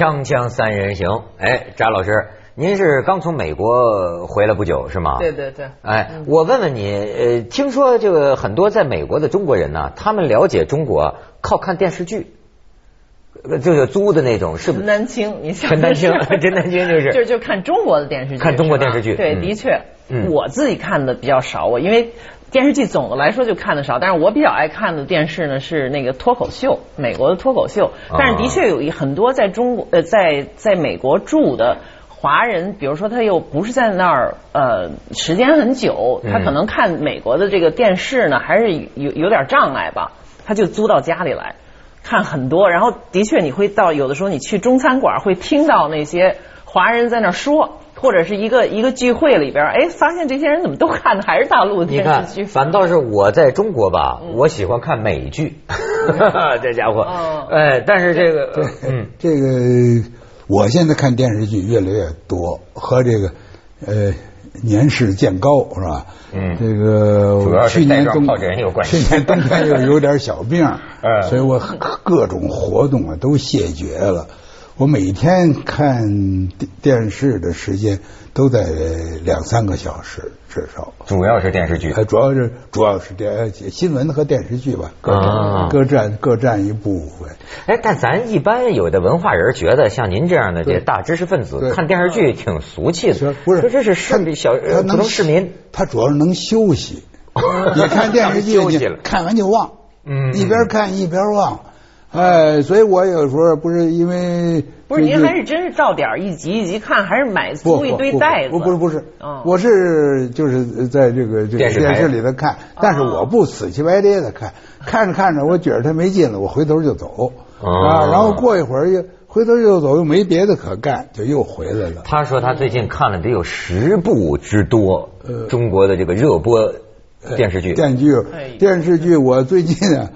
锵锵三人行，哎，张老师，您是刚从美国回来不久是吗？对对对。哎，我问问你，呃，听说这个很多在美国的中国人呢，他们了解中国靠看电视剧，呃就是租的那种，是不？陈是？丹青，你想陈丹青，陈丹青就是。就就看中国的电视剧，看中国电视剧对，嗯。的确。嗯，我自己看的比较少，我因为。电视剧总的来说就看的少，但是我比较爱看的电视呢是那个脱口秀，美国的脱口秀。啊但是的确有一很多在中国呃在在美国住的华人，比如说他又不是在那儿呃时间很久，他嗯可能看美国的这个电视呢还是有有点障碍吧，他就租到家里来。看很多，然后的确你会到有的时候你去中餐馆会听到那些华人在那儿说，或者是一个一个聚会里边，哎，发现这些人怎么都看的还是大陆的你看电视剧，，反倒是我在中国吧，我喜欢看美剧，这家伙。哦，哎，但是这个，嗯，这个我现在看电视剧越来越多，和这个呃年事渐高是吧？嗯。这个主要是带状去年冬有关系。去年冬天又有点小病，嗯。所以我各种活动啊都谢绝了。我每天看电电视的时间都在两三个小时至少。主要是电视剧。呃，主要是主要是电新闻和电视剧吧，各各占各占一部分。哎，但咱一般有的文化人觉得，像您这样的这大知识分子看电视剧挺俗气的是，不是？说这是市他小呃普通市民。他主要是能休息。你看电视剧，休息了你看完就忘，嗯一边看一边忘。哎，所以我有时候不是因为不是您还是真是照点儿一集一集看，还是买不租一堆袋子？不不是不是嗯，我是就是在这个这个电视电视里头看，但是我不死气白咧的看，看着看着我觉着他没劲了，我回头就走哦啊，然后过一会儿又回头又走，又没别的可干，就又回来了。他说他最近看了得有十部之多，呃中国的这个热播电视剧。电视剧哎，电视剧，我最近啊，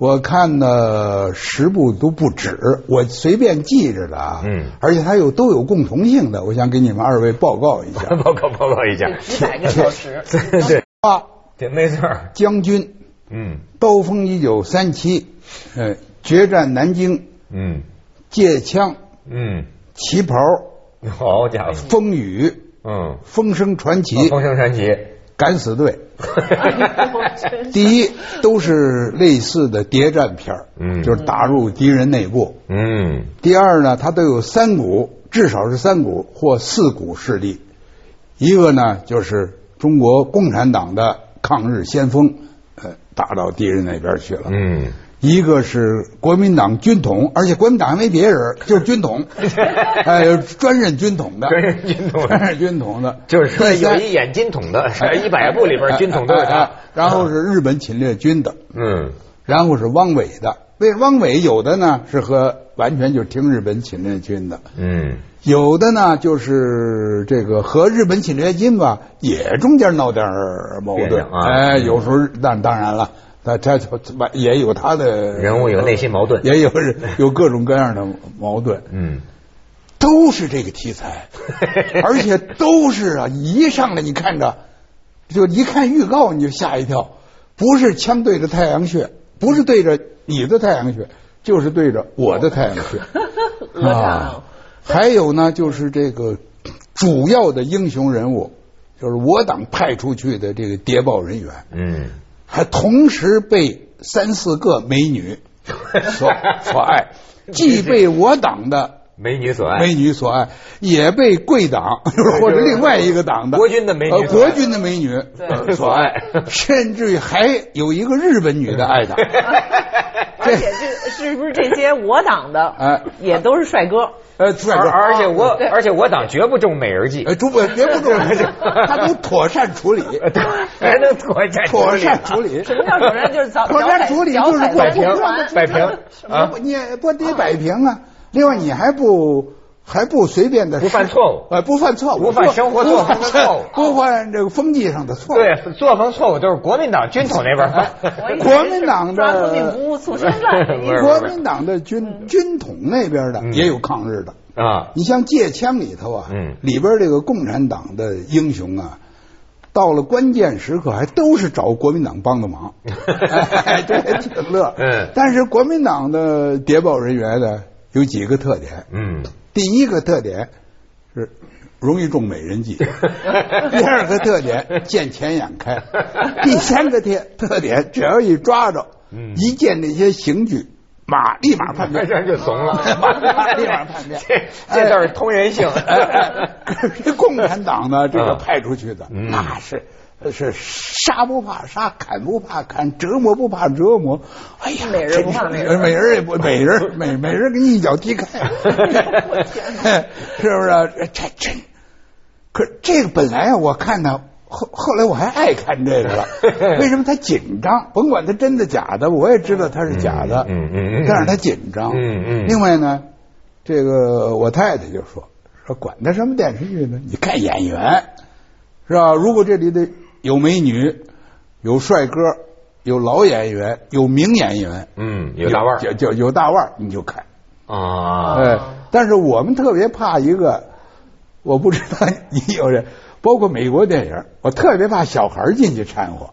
我看了十部都不止，我随便记着的啊。嗯而且它有都有共同性的，我想给你们二位报告一下。报告报告一下。几百个小时。对对啊，对，没错。将军，嗯刀锋一九三七，嗯，决战南京，嗯借枪，嗯，旗袍，好家伙。风雨，嗯，风声传奇，风声传奇。敢死队。第一都是类似的谍战片儿嗯就是打入敌人内部。嗯第二呢，它都有三股，至少是三股或四股势力。一个呢，就是中国共产党的抗日先锋，呃，打到敌人那边去了。嗯。一个是国民党军统，而且国民党还没别人，就是军统，哎，有专任军统的，专任军统的。专任军统的，就是说有一演军统的，一百部里边军统都有他。哎。然后是日本侵略军的，嗯。然后是汪伪的。为汪伪有的呢是和完全就是听日本侵略军的，嗯。有的呢就是这个和日本侵略军吧，也中间闹点矛盾。啊。哎，有时候当当然了，他他他也有他的人物有内心矛盾。也有有各种各样的矛盾，嗯，都是这个题材，而且都是啊，一上来你看着，就一看预告你就吓一跳，不是枪对着太阳穴，不是对着你的太阳穴，就是对着我的太阳穴。啊，还有呢，就是这个主要的英雄人物，就是我党派出去的这个谍报人员，嗯，还同时被三四个美女 所所爱，既被我党的美女所爱，美女所爱，也被贵党 或者另外一个党的国军的美女呃国军的美女呃 所爱，甚至于还有一个日本女的爱他。而且这是不是这些我党的，哎。也都是帅哥？呃，帅而哥，而且我对而且我党绝不中美人计，呃，绝不绝不重视，他能妥善处理，还能妥善妥善处理。什么叫妥善就是早妥善处理就是不摆平不摆平啊不你也不得摆平啊。另外，你还不还不随便的不犯错误。呃，不犯错误，不犯生活作风的错误。不犯这个风气上的错误。对，作风错误都是国民党军统那边犯。国民党的国民党的军军统那边的嗯。也有抗日的。啊，你像借枪里头啊，嗯。里边这个共产党的英雄啊，到了关键时刻还都是找国民党帮的忙，哎这挺乐。嗯。但是国民党的谍报人员呢，有几个特点。嗯，第一个特点是容易中美人计，第二个特点见钱眼开，第三个特特点只要一抓着，嗯。一见那些刑具，马立马叛变，这就怂了马立马叛变。这这倒是通人性。哎哎 可是共产党呢，这个嗯派出去的嗯那是。是杀不怕杀，砍不怕砍，折磨不怕折磨。哎呀，美人不怕美人美人也不美人，美美人给你一脚踢开，是不是？这真，可这个本来啊，我看他后后来我还爱看这个了。为什么他紧张？甭管他真的假的，我也知道他是假的。嗯嗯嗯嗯但是他紧张。嗯嗯另外呢，这个我太太就说说管他什么电视剧呢？你看演员是吧？如果这里的有美女、有帅哥、有老演员、有名演员，嗯，有大腕儿有有有大腕儿，你就看。啊。哎，但是我们特别怕一个，我不知道你有人，包括美国电影，我特别怕小孩进去掺和。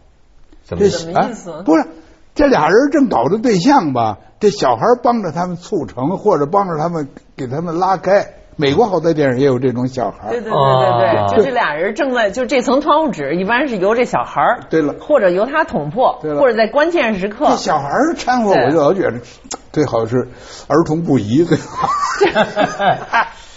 什么这怎么意思啊？不是，这俩人正搞着对象吧？这小孩帮着他们促成，或者帮着他们给他们拉开。美国好多电影也有这种小孩。对对对啊对对，就这俩人正在就这层窗户纸，一般是由这小孩儿对了或者由他捅破，对了或者在关键时刻这，小孩掺和，我就老觉得最好是儿童不宜最好。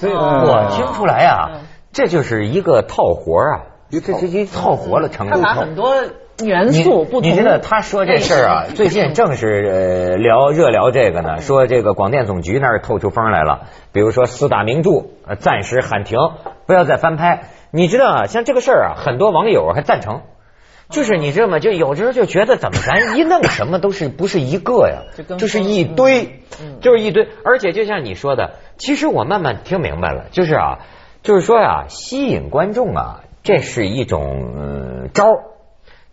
所以哦我听出来啊嗯，这就是一个套活啊，一套这是一套活了成他把。很多元素不同。你知道他说这事儿啊，最近正是呃聊热聊这个呢，说这个广电总局那儿透出风来了，比如说四大名著呃暂时喊停，不要再翻拍。你知道啊，像这个事儿啊，很多网友还赞成。就是你知道吗？就有时候就觉得怎么咱一弄什么都是不是一个呀就，是一堆嗯，就是一堆。而且就像你说的，其实我慢慢听明白了，就是啊，就是说呀、吸引观众啊，这是一种、招儿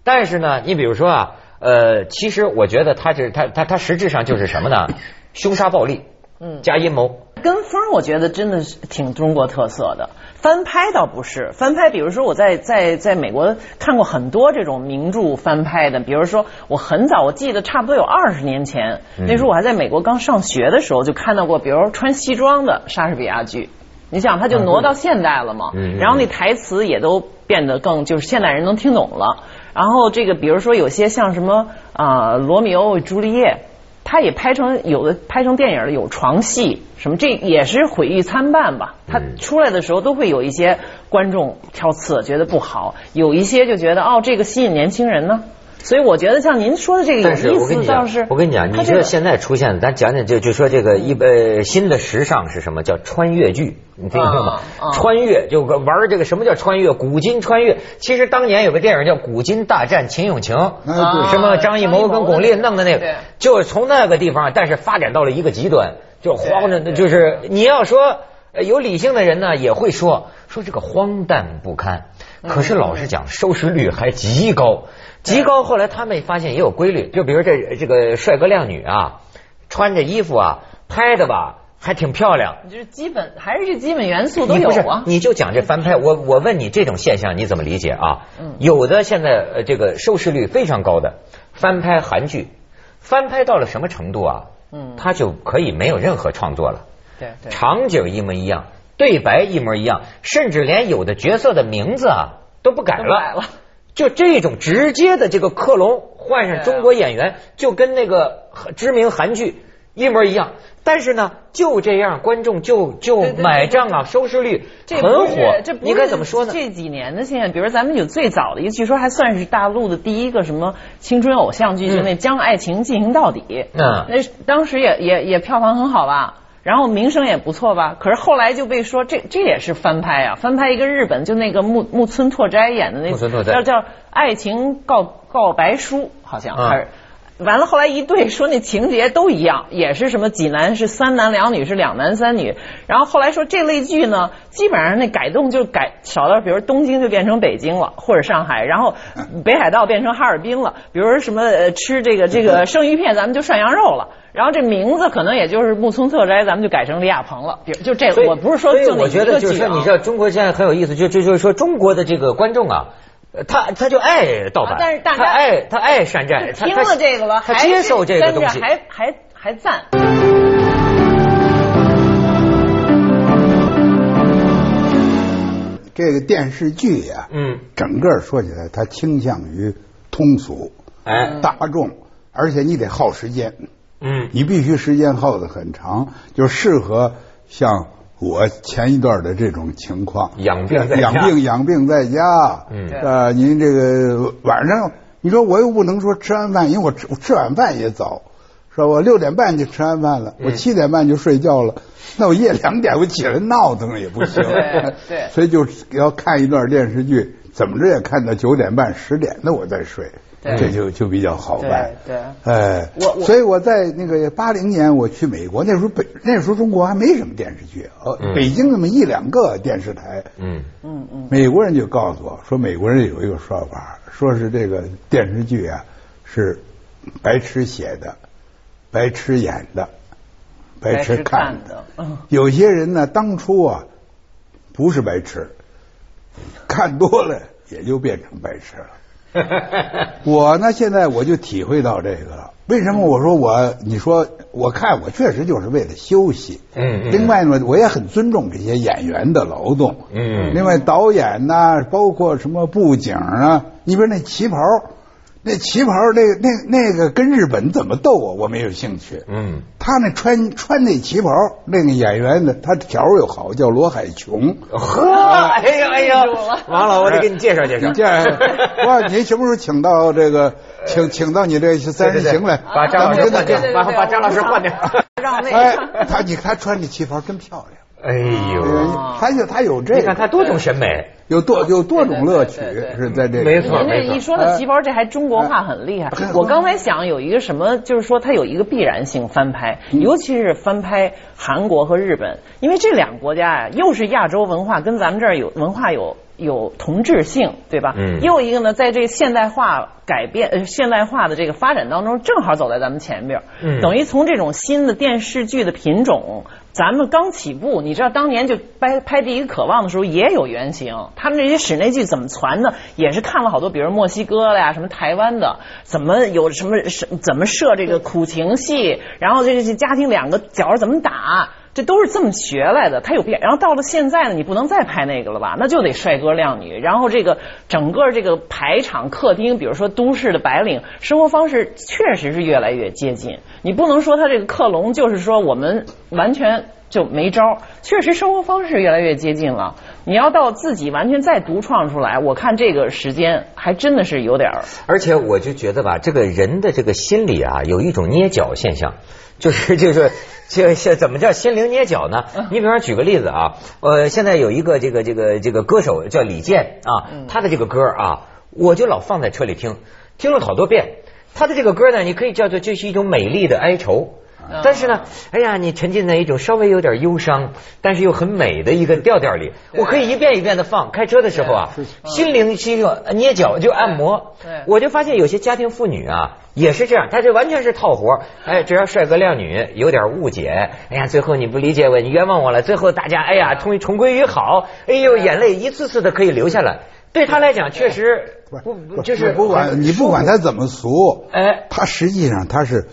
但是呢，你比如说啊，呃，其实我觉得他是他他他实质上就是什么呢？凶杀暴力，嗯加阴谋。跟风，我觉得真的是挺中国特色的。翻拍倒不是翻拍，比如说我在在在美国看过很多这种名著翻拍的，比如说我很早，我记得差不多有二十年前，嗯那时候我还在美国刚上学的时候，就看到过，比如穿西装的莎士比亚剧。你想，他就挪到现代了嘛，然后那台词也都变得更就是现代人能听懂了。然后这个比如说有些像什么啊、罗密欧与朱丽叶，他也拍成有的拍成电影了，有床戏什么，这也是毁誉参半吧。他嗯出来的时候都会有一些观众挑刺，觉得不好；有一些就觉得哦，这个吸引年轻人呢。所以我觉得像您说的这个我跟你讲思倒是，，我跟你讲，你说现在出现的，咱讲讲就就说这个一呃新的时尚是什么？叫穿越剧，你听过吗啊？啊穿越就玩这个什么叫穿越？古今穿越。其实当年有个电影叫《古今大战秦俑情》，对什么张艺谋跟巩俐弄的那个，就是从那个地方，但是发展到了一个极端，就慌着，就是你要说呃有理性的人呢，也会说说这个荒诞不堪。可是老实讲，收视率还极高，极高。后来他们发现也有规律，就比如这这个帅哥靓女啊，穿着衣服啊，拍的吧还挺漂亮。就是基本还是这基本元素都有你不是啊，。你就讲这翻拍，我我问你这种现象你怎么理解啊？嗯有的现在呃这个收视率非常高的翻拍韩剧，翻拍到了什么程度啊？嗯它就可以没有任何创作了，对对，场景一模一样，对白一模一样，甚至连有的角色的名字啊都不改了。都改了。就这种直接的这个克隆换上中国演员，就跟那个知名韩剧一模一样。但是呢，就这样，观众就就买账啊，收视率这很火这。不你是该怎么说呢？这几年的现象，比如咱们有最早的一个，据说还算是大陆的第一个什么青春偶像剧，嗯就那《将爱情进行到底》。嗯那当时也也也票房很好吧，然后名声也不错吧。可是后来就被说这这也是翻拍啊，翻拍一个日本就那个木木村拓哉演的那木村拓哉叫叫《爱情告告白书》，好像嗯还是。完了，后来一对说那情节都一样，也是什么几男是三男两女是两男三女，然后后来说这类剧呢，基本上那改动就改少到，比如东京就变成北京了，或者上海，然后北海道变成哈尔滨了，比如说什么呃吃这个这个 生鱼片，咱们就涮羊肉了，然后这名字可能也就是木村拓哉咱们就改成李亚鹏了就这个我不是说就我觉得就是说你知道中国现在很有意思就就就是说中国的这个观众啊他他就爱盗版但是大家爱他爱山寨听了这个了他接受这个东西。还还还赞。这个电视剧呀嗯。整个说起来它倾向于通俗哎。大众而且你得耗时间。嗯，你必须时间耗得很长，就适合像我前一段的这种情况，养病在家。养病养病在家，嗯。呃，您这个晚上，你说我又不能说吃完饭，因为我吃我吃晚饭也早，是吧？我六点半就吃完饭了，我嗯七点半就睡觉了，那我夜两点我起来闹腾也不行，对对。所以就要看一段电视剧，怎么着也看到九点半十点那我再睡，对这就就比较好办。对对哎，我我所以我在那个八零年我去美国，那时候北那时候中国还没什么电视剧，呃，嗯北京那么一两个电视台，嗯，嗯嗯，美国人就告诉我说，美国人有一个说法，说是这个电视剧啊是白痴写的，白痴演的，白痴看的。的，嗯，有些人呢，当初啊不是白痴，看多了也就变成白痴了。我呢，现在我就体会到这个了。为什么我说我？你说我看我确实就是为了休息。嗯嗯另外呢，我也很尊重这些演员的劳动。嗯另外导演呐、包括什么布景啊，你比如那旗袍，那旗袍那那那个跟日本怎么斗啊？我没有兴趣。嗯，他那穿穿那旗袍，那个演员呢，他条儿又好，叫罗海琼。呵，哎呀哎呀，王老，我得给你介绍介绍。你这样，哇，您什么时候请到这个，请请到你这三人行来，把张老师换掉把把张老师换掉。让那哎个，他你看他穿这旗袍真漂亮，哎呦，哦他有他有这你看个，他多种审美。有多有多种乐趣是在这，没错您这一说到旗袍，这还中国化很厉害。哎。我刚才想有一个什么，就是说它有一个必然性翻拍，嗯。尤其是翻拍韩国和日本，因为这两个国家呀，又是亚洲文化，跟咱们这儿有文化有有同质性，对吧？嗯又一个呢，在这个现代化改变呃现代化的这个发展当中，正好走在咱们前边儿。嗯等于从这种新的电视剧的品种，咱们刚起步，你知道当年就拍拍第一个《渴望》的时候也有原型，他们这些室内剧怎么传的？也是看了好多，比如墨西哥的呀，什么台湾的，怎么有什么什怎么设这个苦情戏，然后这这家庭两个角怎么打。这都是这么学来的，他有变。然后到了现在呢，你不能再拍那个了吧？那就得帅哥靓女。然后这个整个这个排场、客厅，比如说都市的白领生活方式，确实是越来越接近。你不能说他这个克隆就是说我们完全就没招儿，确实生活方式越来越接近了。你要到自己完全再独创出来，我看这个时间还真的是有点儿。而且我就觉得吧，这个人的这个心理啊，有一种捏脚现象，就是就是这这怎么叫心灵捏脚呢？你比方举个例子啊，呃，现在有一个这个这个这个歌手叫李健啊，他的这个歌啊，我就老放在车里听，听了好多遍。他的这个歌呢，你可以叫做就是一种美丽的哀愁。但是呢，哎呀，你沉浸在一种稍微有点忧伤，但是又很美的一个调调里，我可以一遍一遍的放。开车的时候啊，心灵是一种捏脚就按摩对。我就发现有些家庭妇女啊，也是这样，她这完全是套活。哎，只要帅哥靓女有点误解，哎呀，最后你不理解我，你冤枉我了，最后大家哎呀重重归于好，哎呦，眼泪一次次的可以流下来。对他来讲，确实不不就是不管你不管他怎么俗，哎他实际上他是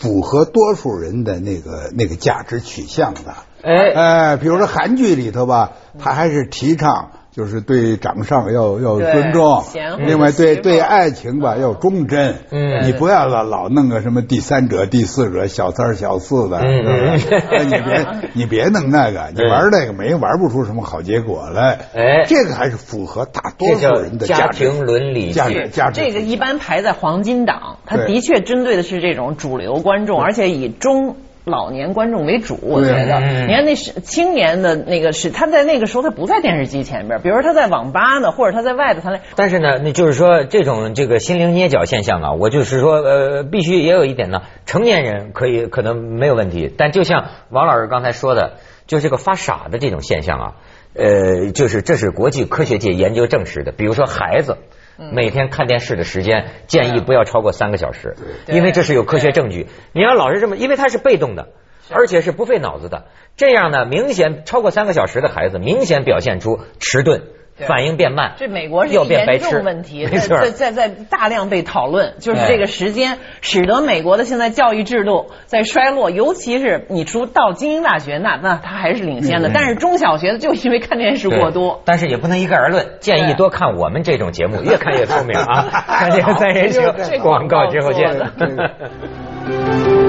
符合多数人的那个那个价值取向的。哎哎，比如说韩剧里头吧，他还是提倡就是对长上要要尊重另外对对爱情吧要忠贞。嗯。你不要老老弄个什么第三者、第四者、小三儿小四的，你别你别弄那个，你玩那个没玩不出什么好结果来。哎。这个还是符合大多数人的家庭伦理价剧值价值。这个一般排在黄金档，它的确针对的是这种主流观众，而且以中。老年观众为主，我觉得，嗯你看那是青年的那个是他在那个时候他不在电视机前边，比如说他在网吧呢，或者他在外头，他那但是呢，那就是说这种这个心灵捏脚现象啊，我就是说呃，必须也有一点呢，成年人可以可能没有问题，但就像王老师刚才说的，就这个发傻的这种现象啊，呃，就是这是国际科学界研究证实的，比如说孩子。每天看电视的时间建议不要超过三个小时，因为这是有科学证据。你要老是这么，因为它是被动的，而且是不费脑子的，这样呢，明显超过三个小时的孩子明显表现出迟钝。对。反应变慢，这美国是要变白严痴重问题，在在在大量被讨论，就是哎这个时间使得美国的现在教育制度在衰落，尤其是你出到精英大学，那那它还是领先的，嗯。但是中小学的就因为看电视过多。但是也不能一概而论，建议多看我们这种节目，越看越聪明啊！看这个三人行，广告之后见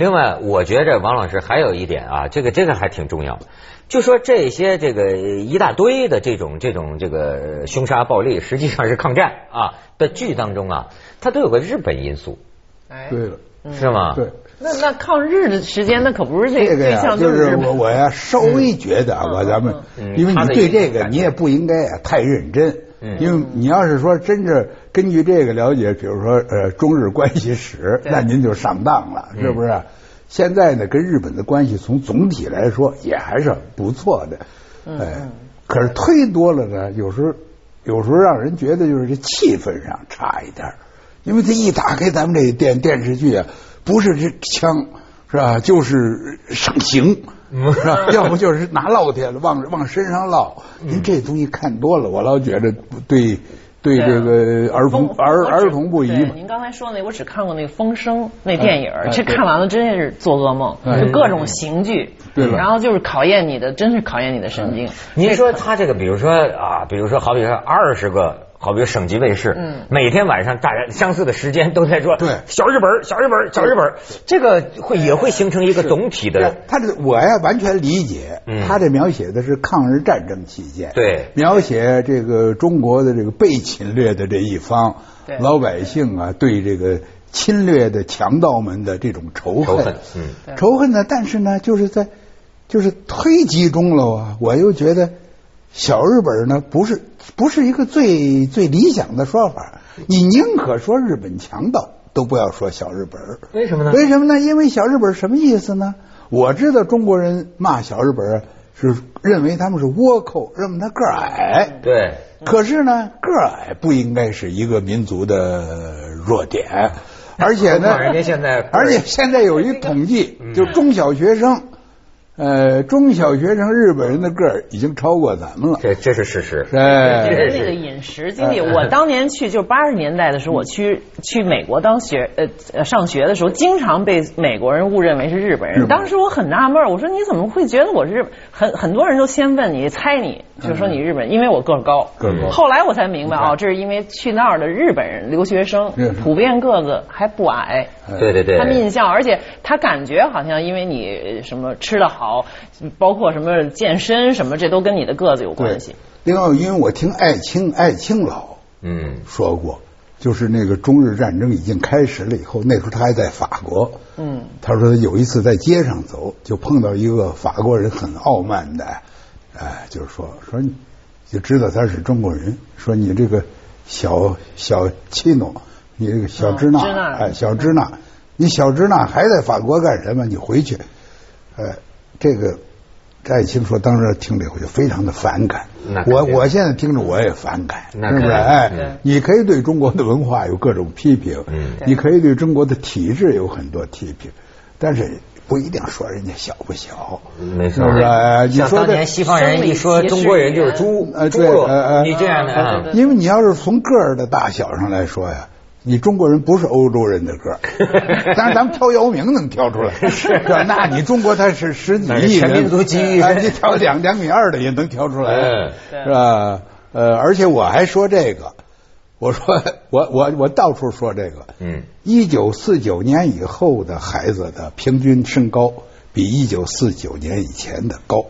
另外，我觉着王老师还有一点啊，这个这个还挺重要，就说这些这个一大堆的这种这种这个凶杀暴力，实际上是抗战啊的剧当中啊，它都有个日本因素，哎。对了，是吗？对。那那抗日的时间，那可不是这这个呀，对象就是我我呀稍微觉得啊，咱们嗯，因为你对这个你也不应该啊太认真，嗯。因为你要是说真是根据这个了解，比如说呃中日关系史，那您就上当了，是不是？现在呢，跟日本的关系从总体来说也还是不错的，哎，可是忒多了呢，有时候有时候让人觉得就是这气氛上差一点儿。因为他一打开咱们这电电视剧啊，不是这枪是吧，就是上刑。是吧？要不就是拿烙铁了，往往身上烙。您这东西看多了，我老觉得对，对这个儿童儿儿童不宜您刚才说那，我只看过那个《风声》那电影哎，这看完了真是做噩梦，哎就各种刑具，对了然后就是考验你的，真是考验你的神经。您说他这个，比如说啊，比如说好比说二十个，好比省级卫视，嗯。每天晚上大家相似的时间都在说，对。小日本，小日本，小日本，这个会也会形成一个总体的，他这我呀完全理解嗯，他这描写的是抗日战争期间，对。描写这个中国的这个被侵略的这一方对老百姓啊，对这个侵略的强盗们的这种仇仇恨恨，嗯仇恨呢，但是呢，就是在就是忒集中了啊，我又觉得小日本呢不是不是一个最最理想的说法，你宁可说日本强盗，都不要说小日本。为什么呢？为什么呢？因为小日本什么意思呢？我知道中国人骂小日本啊是认为他们是倭寇，认为他个儿矮。对，可是呢，个儿矮不应该是一个民族的弱点，而且呢人家现在而且现在有一统计嗯，就中小学生，呃，中小学生日本人的个儿已经超过咱们了。这这是事实，哎这是人那个饮食经历，嗯我当年去就八十年代的时候，我去去美国当学呃呃上学的时候，经常被美国人误认为是日本人。当时我很纳闷，我说你怎么会觉得我是日本？很很多人都先问你猜你，就说你日本，因为我个儿高。个儿高后来我才明白你看哦，这是因为去那儿的日本人留学生普遍个子还不矮。对对对，他们印象，而且他感觉好像因为你什么吃的好，包括什么健身什么，这都跟你的个子有关系。。另外，因为我听艾青艾青老嗯说过，就是那个中日战争已经开始了以后，那时候他还在法国。嗯，他说有一次在街上走，就碰到一个法国人很傲慢的，哎，就是说说你就知道他是中国人，说你这个小小气诺，你这个小支那，哎，小支那，你小支那还在法国干什么？你回去，哎，这个。张爱卿说：“当时听这回就非常的反感我我现在听着我也反感，是不是？哎，你可以对中国的文化有各种批评，嗯你可以对中国的体制有很多批评，但是不一定说人家小不小，没错是不是？哎你说当年西方人一说中国人就是猪呃，对，猪呃呃，你这样的因为你要是从个儿的大小上来说呀。你中国人不是欧洲人的个儿，但是咱们挑姚明能挑出来，是吧？那你中国他是十几亿人，全民族集于一身哎你挑两两米二的也能挑出来，是吧？呃，而且我还说这个，我说我我我到处说这个，嗯，一九四九年以后的孩子的平均身高比一九四九年以前的高。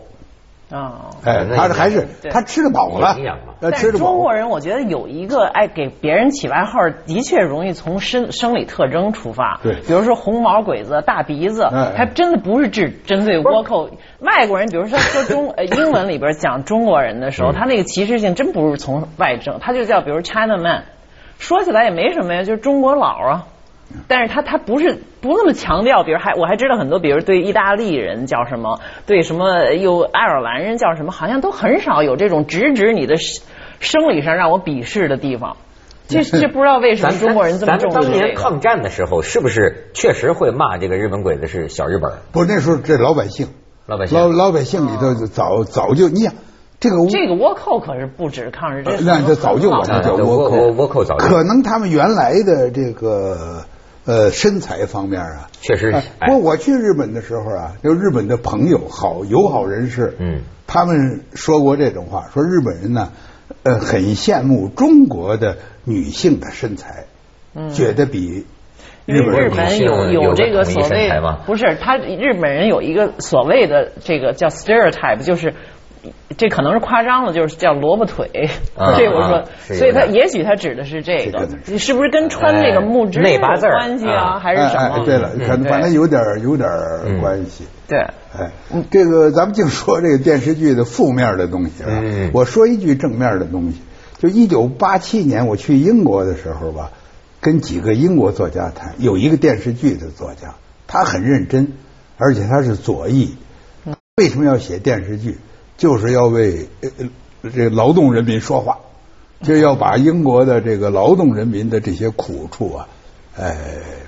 啊。哎，他还是对他吃得饱了营养嘛，呃，但是吃得饱。中国人，我觉得有一个爱给别人起外号，的确容易从生生理特征出发。对比如说红毛鬼子、大鼻子，还真的不是只针对倭寇。外国人，比如说说中 呃英文里边讲中国人的时候，嗯他那个歧视性真不是从外政，他就叫比如 China man，说起来也没什么呀，就是中国佬啊。但是他他不是不那么强调，比如还我还知道很多，比如对意大利人叫什么，对什么又爱尔兰人叫什么，好像都很少有这种直指你的生生理上让我鄙视的地方。这这不知道为什么中国人这么咱们当重视这个。年抗战的时候，是不是确实会骂这个日本鬼子是小日本？不，那时候这老百姓，老百姓老老百姓里头早早就你想这个这个倭寇可是不止抗日，这是那这早就管它叫倭寇倭倭寇早就可能他们原来的这个呃身材方面啊，确实哎哎。不过我去日本的时候啊，就日本的朋友好友好人士，嗯，他们说过这种话，说日本人呢，呃，很羡慕中国的女性的身材，觉得比日本人日本有有有这个所谓身材吗？不是他日本人有一个所谓的这个叫 stereotype，就是这可能是夸张了，就是叫萝卜腿。啊 这我说啊，所以他也许他指的是这个你，是不是跟穿这个木质有内八字关系啊啊，还是什么？对了，可能反正有点有点关系。对，哎，这个咱们净说这个电视剧的负面的东西啊。嗯我说一句正面的东西，就一九八七年我去英国的时候吧，跟几个英国作家谈，有一个电视剧的作家，他很认真，而且他是左翼。为什么要写电视剧？就是要为呃呃这劳动人民说话，就要把英国的这个劳动人民的这些苦处啊，呃，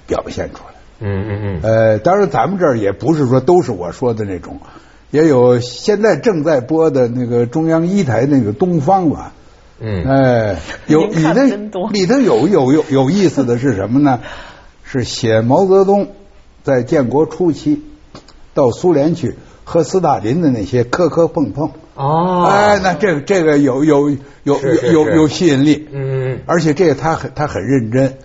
表现出来。嗯嗯嗯，呃，当然咱们这儿也不是说都是我说的那种，也有现在正在播的那个中央一台那个东方吧。嗯哎，有里头里头有有有有意思的是什么呢？是写毛泽东在建国初期到苏联去和斯大林的那些磕磕碰碰。哦，哎，那这个这个有有有有有吸引力。嗯而且这个他很他很认真，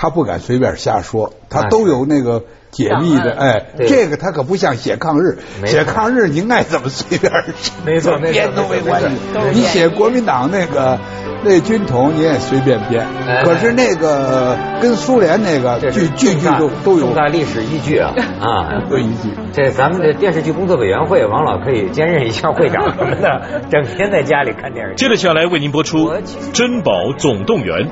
他不敢随便瞎说，他都有那个解密的。哎，这个他可不像写抗日，写抗日您爱怎么随便写，没错没错编都没关系。你写国民党那个那军统你也随便编哎，可是那个跟苏联那个句句句都都有重大历史依据啊 啊！都依据。这咱们的电视剧工作委员会，王老可以兼任一下会长什么的，整天在家里看电视剧。接着下来为您播出《珍宝总动员》。